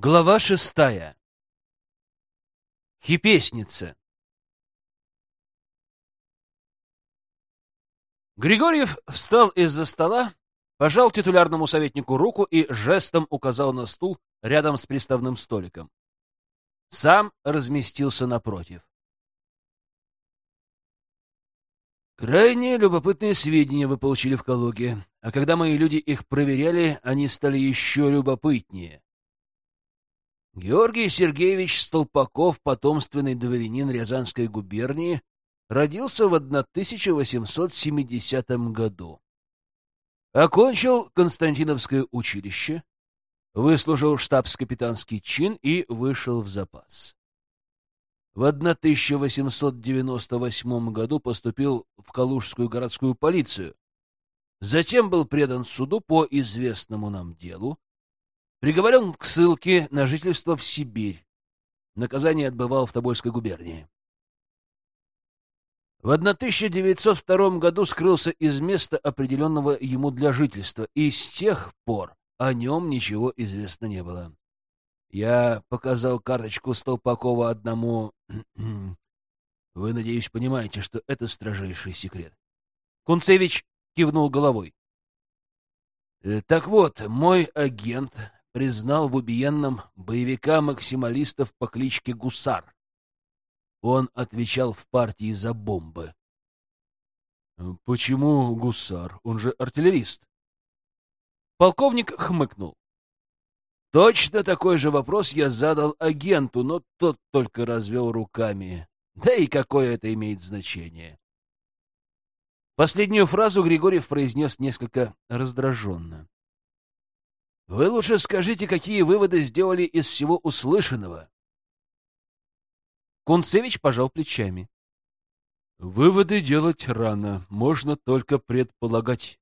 Глава шестая. Хипесница. Григорьев встал из-за стола, пожал титулярному советнику руку и жестом указал на стул рядом с приставным столиком. Сам разместился напротив. Крайне любопытные сведения вы получили в Калуге, а когда мои люди их проверяли, они стали еще любопытнее. Георгий Сергеевич Столпаков, потомственный дворянин Рязанской губернии, родился в 1870 году. Окончил Константиновское училище, выслужил штабс-капитанский чин и вышел в запас. В 1898 году поступил в Калужскую городскую полицию, затем был предан суду по известному нам делу, Приговорен к ссылке на жительство в Сибирь. Наказание отбывал в Тобольской губернии. В 1902 году скрылся из места, определенного ему для жительства, и с тех пор о нем ничего известно не было. Я показал карточку Столпакова одному... Вы, надеюсь, понимаете, что это строжайший секрет. Кунцевич кивнул головой. «Э, так вот, мой агент признал в убиенном боевика-максималистов по кличке Гусар. Он отвечал в партии за бомбы. «Почему гусар? Он же артиллерист». Полковник хмыкнул. Точно такой же вопрос я задал агенту, но тот только развел руками. Да и какое это имеет значение? Последнюю фразу Григорьев произнес несколько раздраженно. Вы лучше скажите, какие выводы сделали из всего услышанного. Кунцевич пожал плечами. Выводы делать рано, можно только предполагать.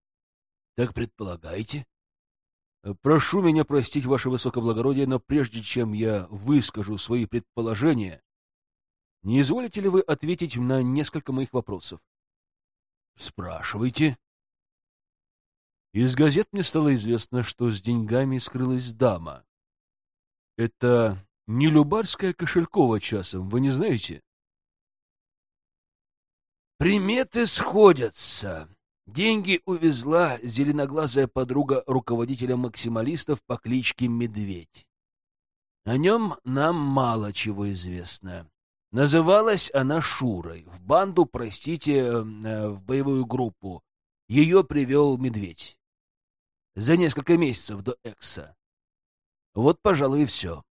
Так предполагайте. Прошу меня простить, ваше высокоблагородие, но прежде чем я выскажу свои предположения, не изволите ли вы ответить на несколько моих вопросов? Спрашивайте. Из газет мне стало известно, что с деньгами скрылась дама. Это не Любарская Кошелькова часом, вы не знаете? Приметы сходятся. Деньги увезла зеленоглазая подруга руководителя максималистов по кличке Медведь. О нем нам мало чего известно. Называлась она Шурой. В банду, простите, э, в боевую группу. Ее привел Медведь за несколько месяцев до Экса. Вот, пожалуй, и все.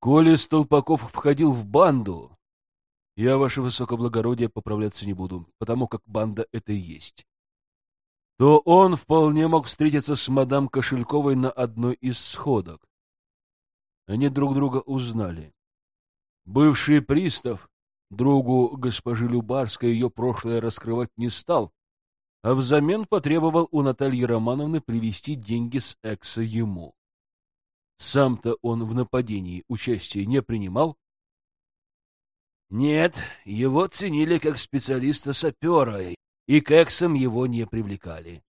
Коли Столпаков входил в банду, я, ваше высокоблагородие, поправляться не буду, потому как банда это и есть, то он вполне мог встретиться с мадам Кошельковой на одной из сходок. Они друг друга узнали. Бывший пристав, другу госпожи Любарской, ее прошлое раскрывать не стал, а взамен потребовал у Натальи Романовны привести деньги с Экса ему. Сам-то он в нападении участия не принимал? Нет, его ценили как специалиста-сапера, и к Эксам его не привлекали.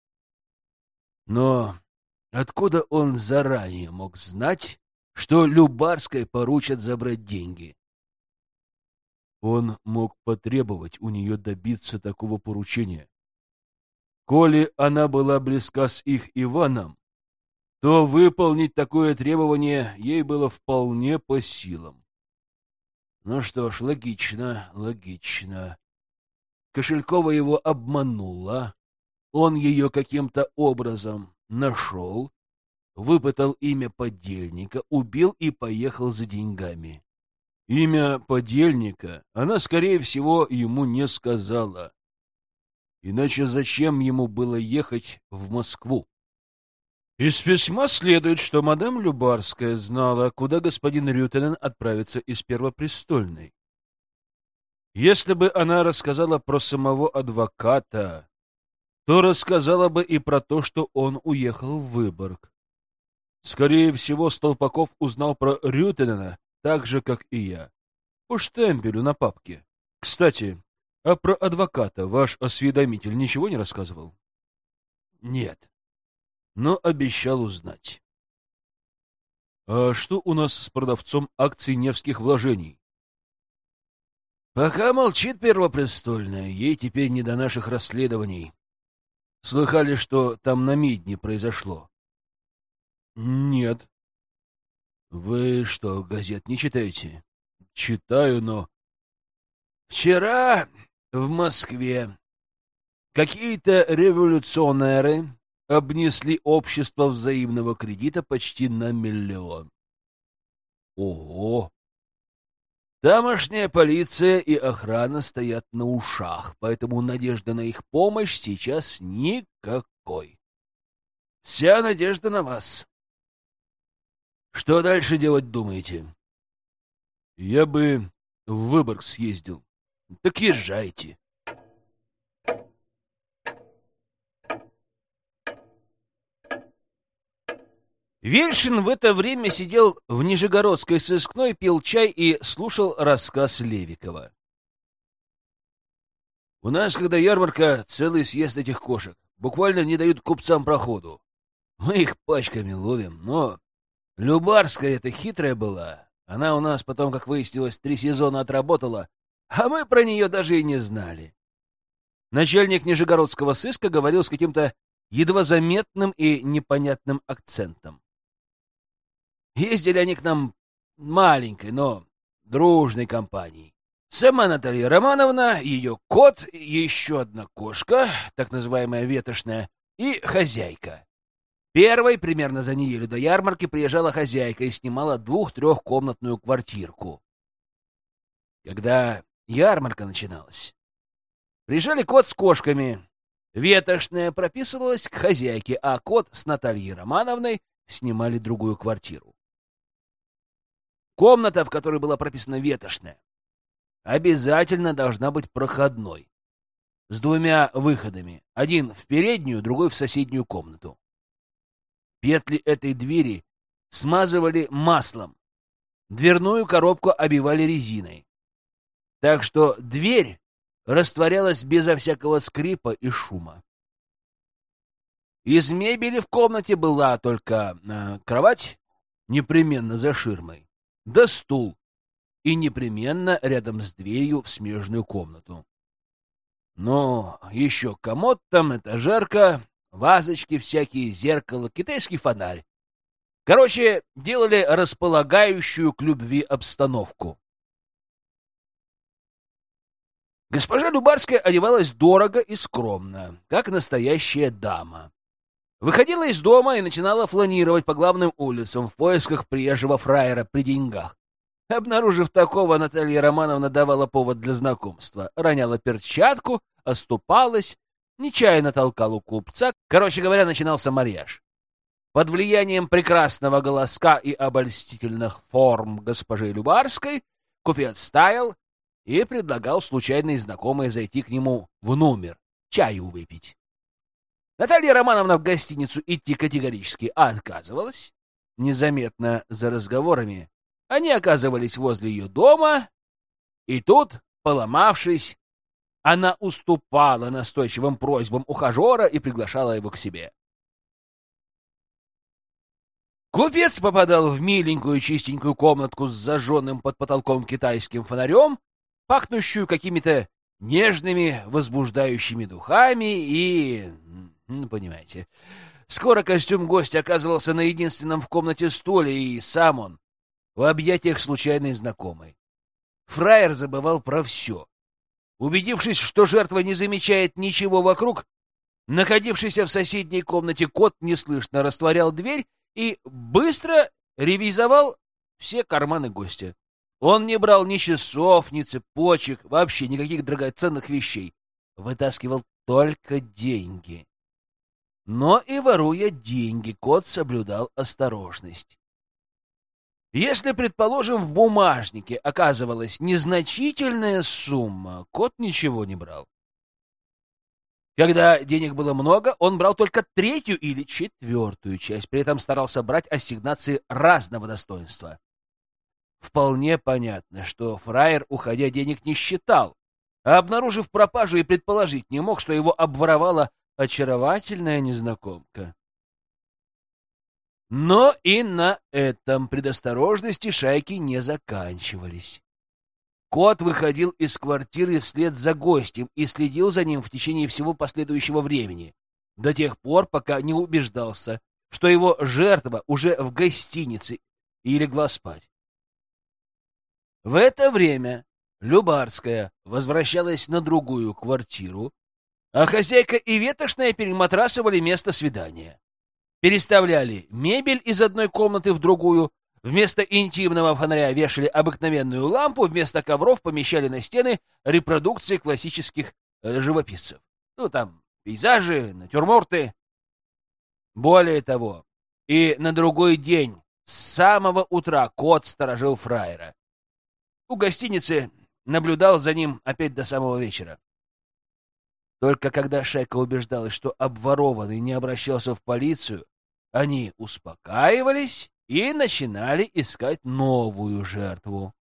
Но откуда он заранее мог знать, что Любарской поручат забрать деньги? Он мог потребовать у нее добиться такого поручения. Коли она была близка с их Иваном, то выполнить такое требование ей было вполне по силам. Ну что ж, логично, логично. Кошелькова его обманула, он ее каким-то образом нашел, выпытал имя подельника, убил и поехал за деньгами. Имя подельника она, скорее всего, ему не сказала. Иначе зачем ему было ехать в Москву? Из письма следует, что мадам Любарская знала, куда господин Рютенен отправится из Первопрестольной. Если бы она рассказала про самого адвоката, то рассказала бы и про то, что он уехал в Выборг. Скорее всего, Столпаков узнал про Рютенена так же, как и я. По штемпелю на папке. Кстати, а про адвоката ваш осведомитель ничего не рассказывал? Нет. Но обещал узнать. А что у нас с продавцом акций Невских вложений? Пока молчит Первопрестольная, ей теперь не до наших расследований. Слыхали, что там на Мидне произошло? Нет. Вы что, газет не читаете? Читаю, но... Вчера в Москве какие-то революционеры обнесли общество взаимного кредита почти на миллион. Ого! Тамошняя полиция и охрана стоят на ушах, поэтому надежды на их помощь сейчас никакой. Вся надежда на вас. Что дальше делать думаете? Я бы в Выборг съездил. Так езжайте. Вельшин в это время сидел в Нижегородской сыскной, пил чай и слушал рассказ Левикова. У нас, когда ярмарка, целый съезд этих кошек. Буквально не дают купцам проходу. Мы их пачками ловим, но... Любарская эта хитрая была. Она у нас потом, как выяснилось, три сезона отработала, а мы про нее даже и не знали. Начальник Нижегородского сыска говорил с каким-то едва заметным и непонятным акцентом. Ездили они к нам маленькой, но дружной компанией. Сама Наталья Романовна, ее кот, еще одна кошка, так называемая ветошная, и хозяйка. Первой, примерно за неделю до ярмарки, приезжала хозяйка и снимала двух-трехкомнатную квартирку. Когда ярмарка начиналась, приезжали кот с кошками. Ветошная прописывалась к хозяйке, а кот с Натальей Романовной снимали другую квартиру. Комната, в которой была прописана ветошная, обязательно должна быть проходной, с двумя выходами, один в переднюю, другой в соседнюю комнату. Петли этой двери смазывали маслом, дверную коробку обивали резиной. Так что дверь растворялась безо всякого скрипа и шума. Из мебели в комнате была только э, кровать, непременно за ширмой, да стул, и непременно рядом с дверью в смежную комнату. Но еще комод там, этажерка, вазочки всякие, зеркало, китайский фонарь. Короче, делали располагающую к любви обстановку. Госпожа Любарская одевалась дорого и скромно, как настоящая дама. Выходила из дома и начинала фланировать по главным улицам в поисках приезжего фраера при деньгах. Обнаружив такого, Наталья Романовна давала повод для знакомства, роняла перчатку, оступалась, нечаянно толкал у купца. Короче говоря, начинался марьяж. Под влиянием прекрасного голоска и обольстительных форм госпожи Любарской купец таял и предлагал случайной знакомой зайти к нему в номер, чаю выпить. Наталья Романовна в гостиницу идти категорически отказывалась. Незаметно за разговорами они оказывались возле ее дома, и тут, поломавшись, она уступала настойчивым просьбам ухажера и приглашала его к себе. Купец попадал в миленькую чистенькую комнатку с зажженным под потолком китайским фонарем, пахнущую какими-то нежными, возбуждающими духами и... Ну, понимаете. Скоро костюм гостя оказывался на единственном в комнате столе, и сам он в объятиях случайной знакомой. Фраер забывал про все. Убедившись, что жертва не замечает ничего вокруг, находившийся в соседней комнате кот неслышно растворял дверь и быстро ревизовал все карманы гостя. Он не брал ни часов, ни цепочек, вообще никаких драгоценных вещей. Вытаскивал только деньги. Но и воруя деньги, кот соблюдал осторожность. Если, предположим, в бумажнике оказывалась незначительная сумма, кот ничего не брал. Когда денег было много, он брал только третью или четвертую часть, при этом старался брать ассигнации разного достоинства. Вполне понятно, что фраер, уходя, денег не считал, а обнаружив пропажу и предположить не мог, что его обворовала очаровательная незнакомка. Но и на этом предосторожности шайки не заканчивались. Кот выходил из квартиры вслед за гостем и следил за ним в течение всего последующего времени, до тех пор, пока не убеждался, что его жертва уже в гостинице и легла спать. В это время Любарская возвращалась на другую квартиру, а хозяйка и ветошная перематрасывали место свидания. Переставляли мебель из одной комнаты в другую, вместо интимного фонаря вешали обыкновенную лампу, вместо ковров помещали на стены репродукции классических э, живописцев. Ну, там, пейзажи, натюрморты. Более того, и на другой день с самого утра кот сторожил фраера. У гостиницы наблюдал за ним опять до самого вечера. Только когда шайка убеждалась, что обворованный не обращался в полицию, они успокаивались и начинали искать новую жертву.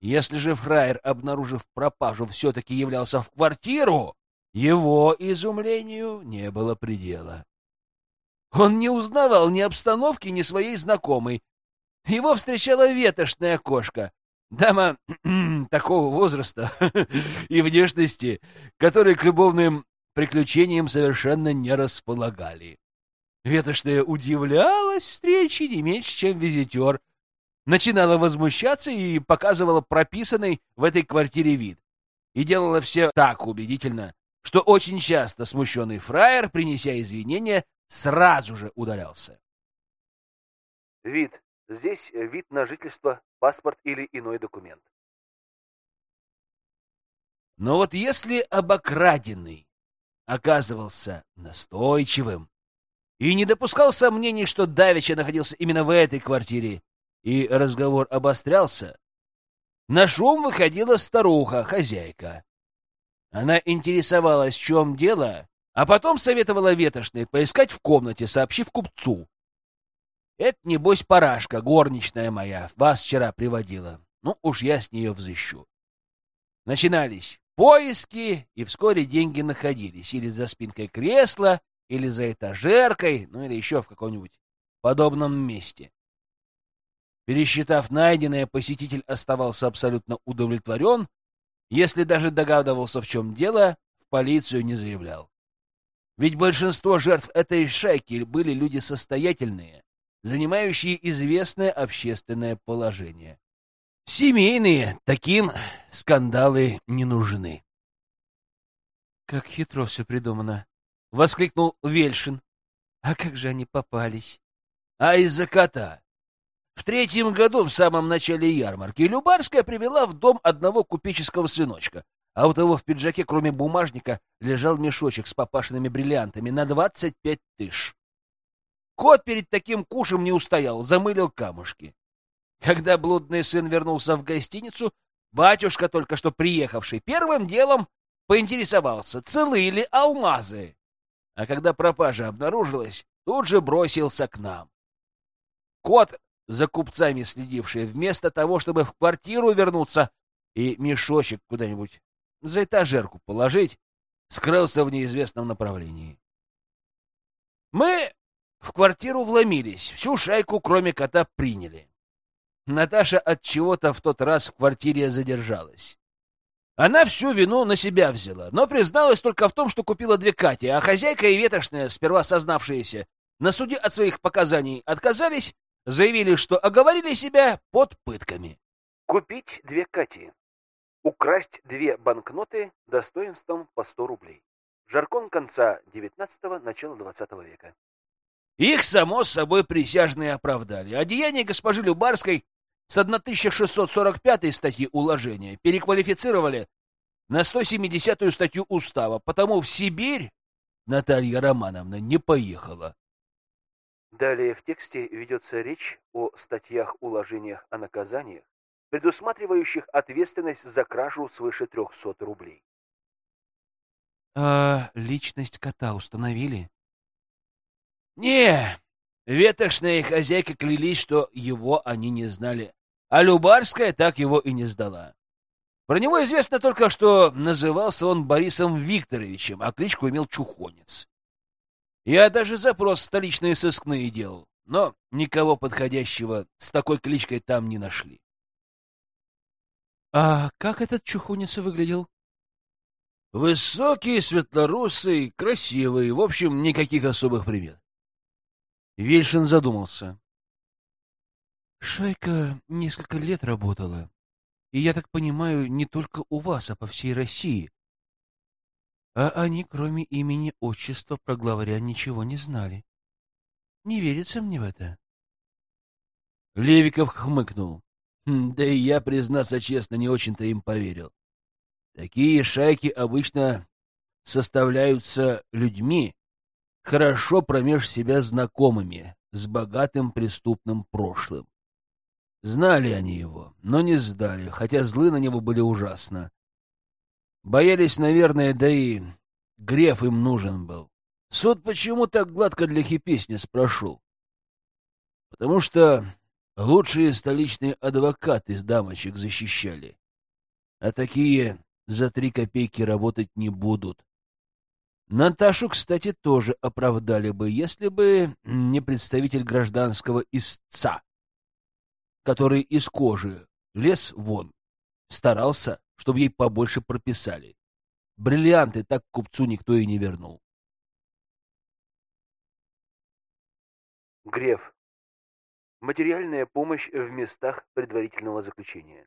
Если же фраер, обнаружив пропажу, все-таки являлся в квартиру, его изумлению не было предела. Он не узнавал ни обстановки, ни своей знакомой. Его встречала ветошная кошка, Дама такого возраста и внешности, которые к любовным приключениям совершенно не располагали. Ветошная удивлялась встрече не меньше, чем визитер, начинала возмущаться и показывала прописанный в этой квартире вид. И делала все так убедительно, что очень часто смущенный фраер, принеся извинения, сразу же удалялся. Вид Здесь э, вид на жительство, паспорт или иной документ. Но вот если обокраденный оказывался настойчивым и не допускал сомнений, что Давича находился именно в этой квартире, и разговор обострялся, на шум выходила старуха, хозяйка. Она интересовалась, в чем дело, а потом советовала ветошной поискать в комнате, сообщив купцу, это, небось, парашка, горничная моя, вас вчера приводила. Ну, уж я с нее взыщу. Начинались поиски, и вскоре деньги находились или за спинкой кресла, или за этажеркой, ну или еще в каком-нибудь подобном месте. Пересчитав найденное, посетитель оставался абсолютно удовлетворен, если даже догадывался, в чем дело, в полицию не заявлял. Ведь большинство жертв этой шайки были люди состоятельные, занимающие известное общественное положение. Семейные, таким скандалы не нужны. «Как хитро все придумано!» — воскликнул Вельшин. «А как же они попались?» «А из-за кота!» В третьем году, в самом начале ярмарки, Любарская привела в дом одного купеческого сыночка, а у того в пиджаке, кроме бумажника, лежал мешочек с папашиными бриллиантами на двадцать пять тысяч. Кот перед таким кушем не устоял, замылил камушки. Когда блудный сын вернулся в гостиницу, батюшка, только что приехавший, первым делом поинтересовался, целы ли алмазы. А когда пропажа обнаружилась, тут же бросился к нам. Кот, за купцами следивший, вместо того, чтобы в квартиру вернуться и мешочек куда-нибудь за этажерку положить, скрылся в неизвестном направлении. Мы в квартиру вломились, всю шайку, кроме кота, приняли. Наташа от чего-то в тот раз в квартире задержалась. Она всю вину на себя взяла, но призналась только в том, что купила две Кати, а хозяйка и ветошная, сперва сознавшиеся, на суде от своих показаний отказались, заявили, что оговорили себя под пытками. Купить две Кати. Украсть две банкноты достоинством по 100 рублей. Жаркон конца XIX – начала XX века. Их, само собой, присяжные оправдали. А деяние госпожи Любарской с 1645 статьи уложения переквалифицировали на 170-ю статью устава, потому в Сибирь Наталья Романовна не поехала. Далее в тексте ведется речь о статьях-уложениях о наказаниях, предусматривающих ответственность за кражу свыше 300 рублей. А личность кота установили? Не, ветошная хозяйка клялись, что его они не знали, а Любарская так его и не сдала. Про него известно только, что назывался он Борисом Викторовичем, а кличку имел Чухонец. Я даже запрос в столичные сыскные делал, но никого подходящего с такой кличкой там не нашли. А как этот чухонец выглядел? Высокий, светлорусый, красивый, в общем, никаких особых примет. Вельшин задумался. Шайка несколько лет работала. И, я так понимаю, не только у вас, а по всей России. А они, кроме имени отчества, про главаря ничего не знали. Не верится мне в это. Левиков хмыкнул. Хм, да и я, признаться честно, не очень-то им поверил. Такие шайки обычно составляются людьми, хорошо промеж себя знакомыми, с богатым преступным прошлым. Знали они его, но не сдали, хотя злы на него были ужасно. Боялись, наверное, да и греф им нужен был. Суд почему так гладко для хипесниц прошел? Потому что лучшие столичные адвокаты дамочек защищали. А такие за три копейки работать не будут. Наташу, кстати, тоже оправдали бы, если бы не представитель гражданского истца, который из кожи лез вон, старался, чтобы ей побольше прописали. Бриллианты так купцу никто и не вернул. Греф. Материальная помощь в местах предварительного заключения.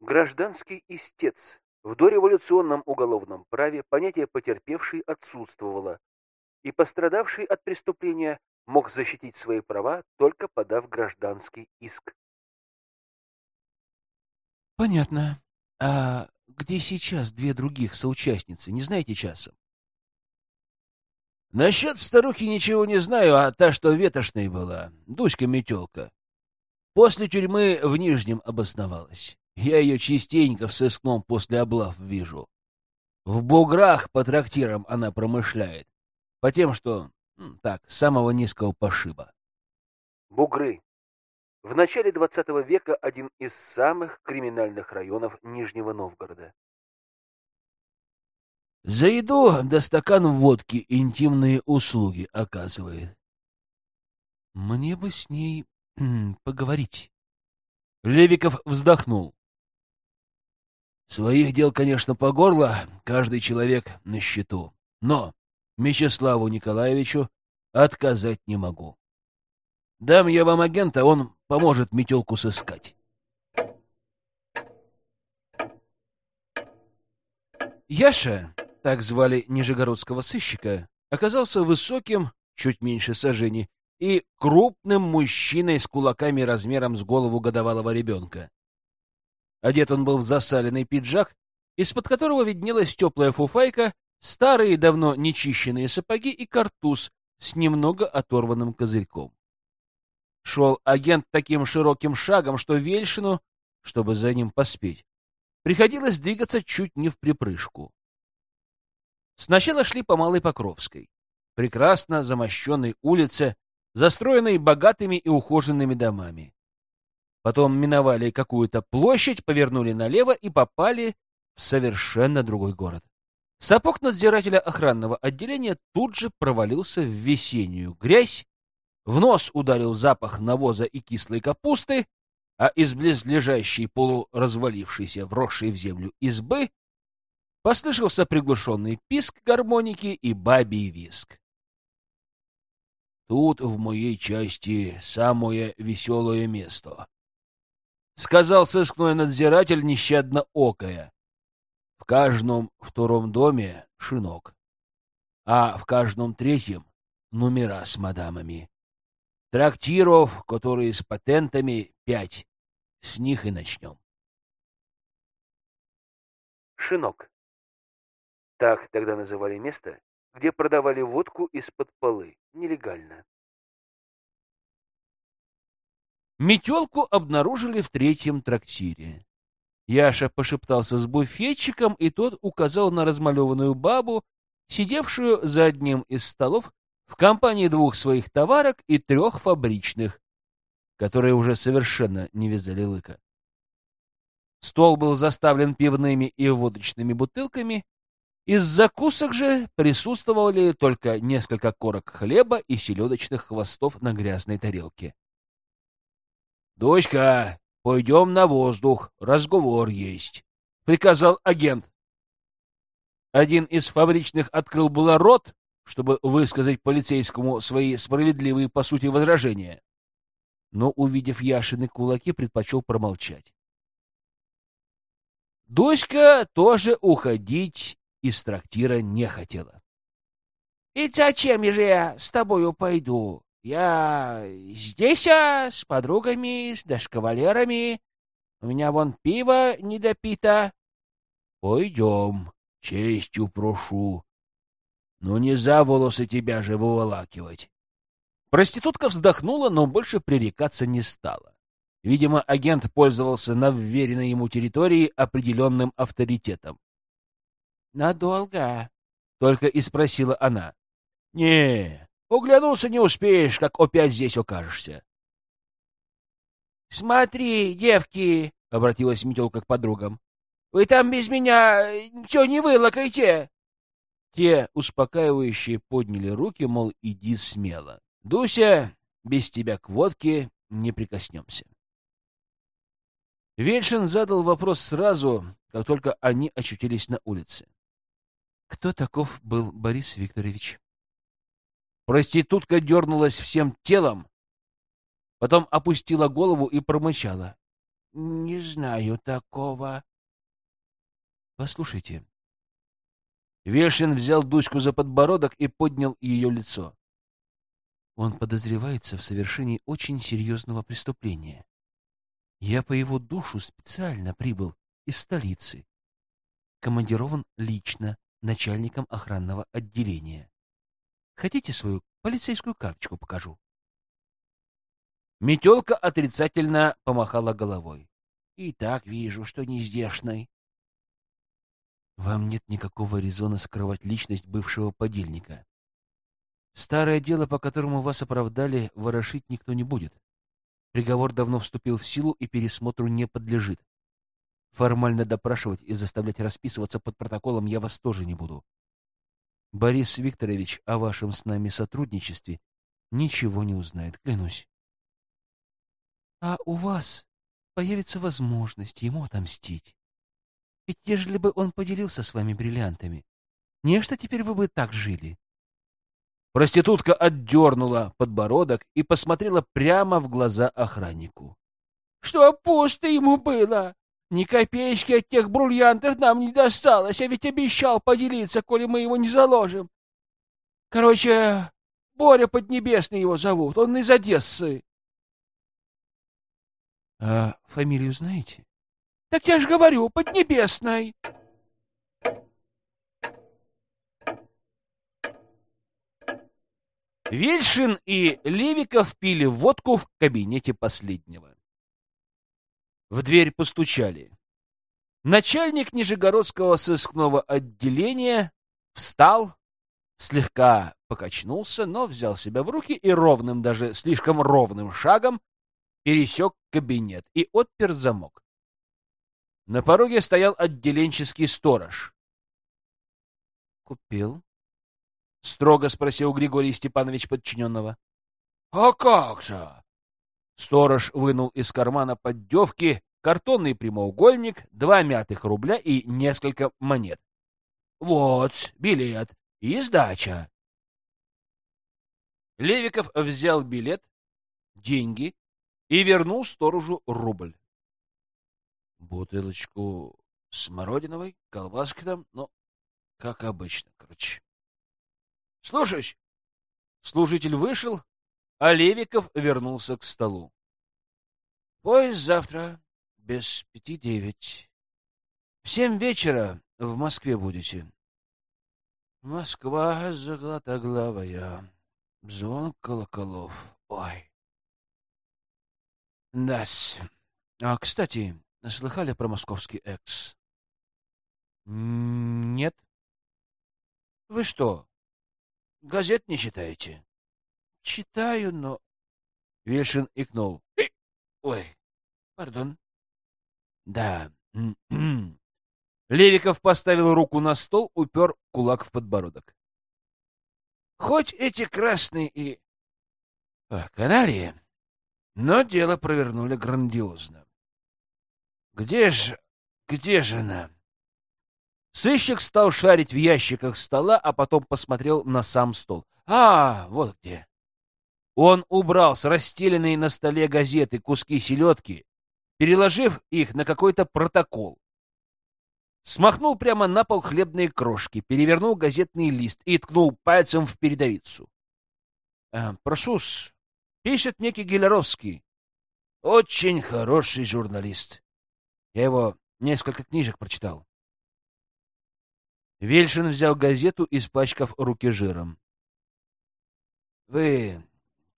Гражданский истец. В дореволюционном уголовном праве понятие «потерпевший» отсутствовало, и пострадавший от преступления мог защитить свои права, только подав гражданский иск. Понятно. А где сейчас две других соучастницы, не знаете часом? Насчет старухи ничего не знаю, а та, что ветошной была, Дуська-метелка. После тюрьмы в Нижнем обосновалась. Я ее частенько в сыскном после облав вижу. В буграх по трактирам она промышляет. По тем, что, так, самого низкого пошиба. Бугры. В начале XX века один из самых криминальных районов Нижнего Новгорода. За еду да стакан водки интимные услуги оказывает. Мне бы с ней поговорить. Левиков вздохнул. Своих дел, конечно, по горло, каждый человек на счету. Но Мечиславу Николаевичу отказать не могу. Дам я вам агента, он поможет метелку сыскать. Яша, так звали нижегородского сыщика, оказался высоким, чуть меньше сажени, и крупным мужчиной с кулаками размером с голову годовалого ребенка. Одет он был в засаленный пиджак, из-под которого виднелась теплая фуфайка, старые давно нечищенные сапоги и картуз с немного оторванным козырьком. Шел агент таким широким шагом, что Вельшину, чтобы за ним поспеть, приходилось двигаться чуть не в припрыжку. Сначала шли по Малой Покровской, прекрасно замощенной улице, застроенной богатыми и ухоженными домами. Потом миновали какую-то площадь, повернули налево и попали в совершенно другой город. Сапог надзирателя охранного отделения тут же провалился в весеннюю грязь, в нос ударил запах навоза и кислой капусты, а из близлежащей полуразвалившейся, вросшей в землю избы послышался приглушенный писк гармоники и бабий виск. Тут в моей части самое веселое место, — сказал сыскной надзиратель, нещадно окая. В каждом втором доме шинок, а в каждом третьем номера с мадамами. Трактиров, которые с патентами, пять. С них и начнем. Шинок. Так тогда называли место, где продавали водку из-под полы, Метелку обнаружили в третьем трактире. Яша пошептался с буфетчиком, и тот указал на размалеванную бабу, сидевшую за одним из столов в компании двух своих товарок и трех фабричных, которые уже совершенно не вязали лыка. Стол был заставлен пивными и водочными бутылками, Из закусок же присутствовали только несколько корок хлеба и селедочных хвостов на грязной тарелке. — Дочка, пойдем на воздух, разговор есть, — приказал агент. Один из фабричных открыл было рот, чтобы высказать полицейскому свои справедливые по сути возражения, но, увидев Яшины кулаки, предпочел промолчать. Доська тоже уходить из трактира не хотела. — И зачем же я с тобою пойду? Я здесь а, с подругами, с кавалерами. У меня вон пиво недопито. — Пойдем, честью прошу. Но не за волосы тебя же выволакивать. Проститутка вздохнула, но больше пререкаться не стала. Видимо, агент пользовался на вверенной ему территории определенным авторитетом. «Надолго?» — только и спросила она. «Не, углянуться не успеешь, как опять здесь окажешься». «Смотри, девки!» — обратилась Метелка к подругам. «Вы там без меня ничего не вылакайте!» Те, успокаивающие, подняли руки, мол, иди смело. «Дуся, без тебя к водке не прикоснемся». Вельшин задал вопрос сразу, как только они очутились на улице. Кто таков был Борис Викторович? Проститутка дернулась всем телом, потом опустила голову и промычала. — Не знаю такого. — Послушайте. Вешин взял Дуську за подбородок и поднял ее лицо. Он подозревается в совершении очень серьезного преступления. Я по его душу специально прибыл из столицы. Командирован лично начальником охранного отделения. Хотите свою полицейскую карточку покажу? Метелка отрицательно помахала головой. И так вижу, что не здешной. Вам нет никакого резона скрывать личность бывшего подельника. Старое дело, по которому вас оправдали, ворошить никто не будет. Приговор давно вступил в силу и пересмотру не подлежит. Формально допрашивать и заставлять расписываться под протоколом я вас тоже не буду. Борис Викторович о вашем с нами сотрудничестве ничего не узнает, клянусь. А у вас появится возможность ему отомстить. Ведь ежели бы он поделился с вами бриллиантами, нечто теперь вы бы так жили. Проститутка отдернула подбородок и посмотрела прямо в глаза охраннику. — Что пусто ему было? Ни копеечки от тех бриллиантов нам не досталось, а ведь обещал поделиться, коли мы его не заложим. Короче, Боря Поднебесный его зовут, он из Одессы. — А фамилию знаете? — Так я же говорю, Поднебесной. Вельшин и Левиков пили водку в кабинете последнего. В дверь постучали. Начальник Нижегородского сыскного отделения встал, слегка покачнулся, но взял себя в руки и ровным, даже слишком ровным шагом пересек кабинет и отпер замок. На пороге стоял отделенческий сторож. «Купил?» — строго спросил Григорий Степанович подчиненного. — А как же? Сторож вынул из кармана поддевки картонный прямоугольник, два мятых рубля и несколько монет. «Вот, билет и сдача». Левиков взял билет, деньги и вернул сторожу рубль. Бутылочку смородиновой, колбаски там, ну, как обычно, короче. Слушаюсь. Служитель вышел, а Левиков вернулся к столу. Поезд завтра без пяти девять. В семь вечера в Москве будете. Москва золотоглавая, звон колоколов. Ой. Нас. А, кстати, слыхали про московский экс? Нет. Вы что, газет не читаете? Читаю, но... Вешин икнул. Ой, пардон. Да. Левиков поставил руку на стол, упер кулак в подбородок. Хоть эти красные и... каналии, но дело провернули грандиозно. Где же... где же она? Сыщик стал шарить в ящиках стола, а потом посмотрел на сам стол. А, вот где. Он убрал с расстеленной на столе газеты куски селедки, переложив их на какой-то протокол. Смахнул прямо на пол хлебные крошки, перевернул газетный лист и ткнул пальцем в передовицу. «Э, «Прошу-с, пишет некий Геляровский. Очень хороший журналист. Я его несколько книжек прочитал. Вельшин взял газету, испачкав руки жиром. — Вы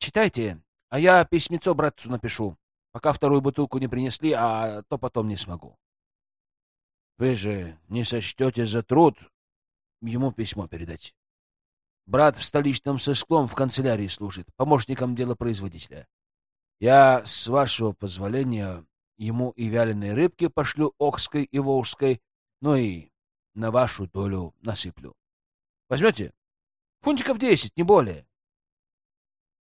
читайте, а я письмецо братцу напишу, пока вторую бутылку не принесли, а то потом не смогу. Вы же не сочтете за труд ему письмо передать. Брат в столичном сысклом в канцелярии служит, помощником делопроизводителя. Я, с вашего позволения, ему и вяленые рыбки пошлю Охской и Волжской, ну и на вашу долю насыплю. Возьмете? Фунтиков десять, не более.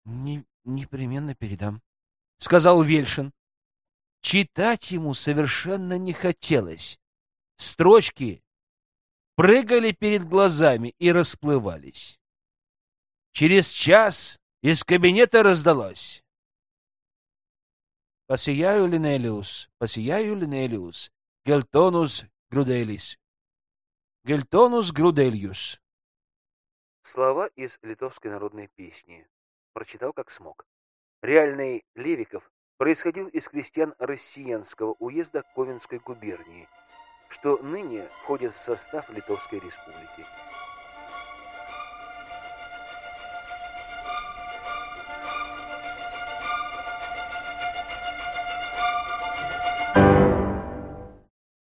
Не, — Непременно передам, — сказал Вельшин. Читать ему совершенно не хотелось. Строчки прыгали перед глазами и расплывались. Через час из кабинета раздалось. «Посияю, Линелиус, посияю, Линелиус, гельтонус груделис, Гельтонус Грудельюс. Слова из литовской народной песни. Прочитал как смог. Реальный Левиков происходил из крестьян Россиянского уезда Ковенской губернии, что ныне входит в состав Литовской республики.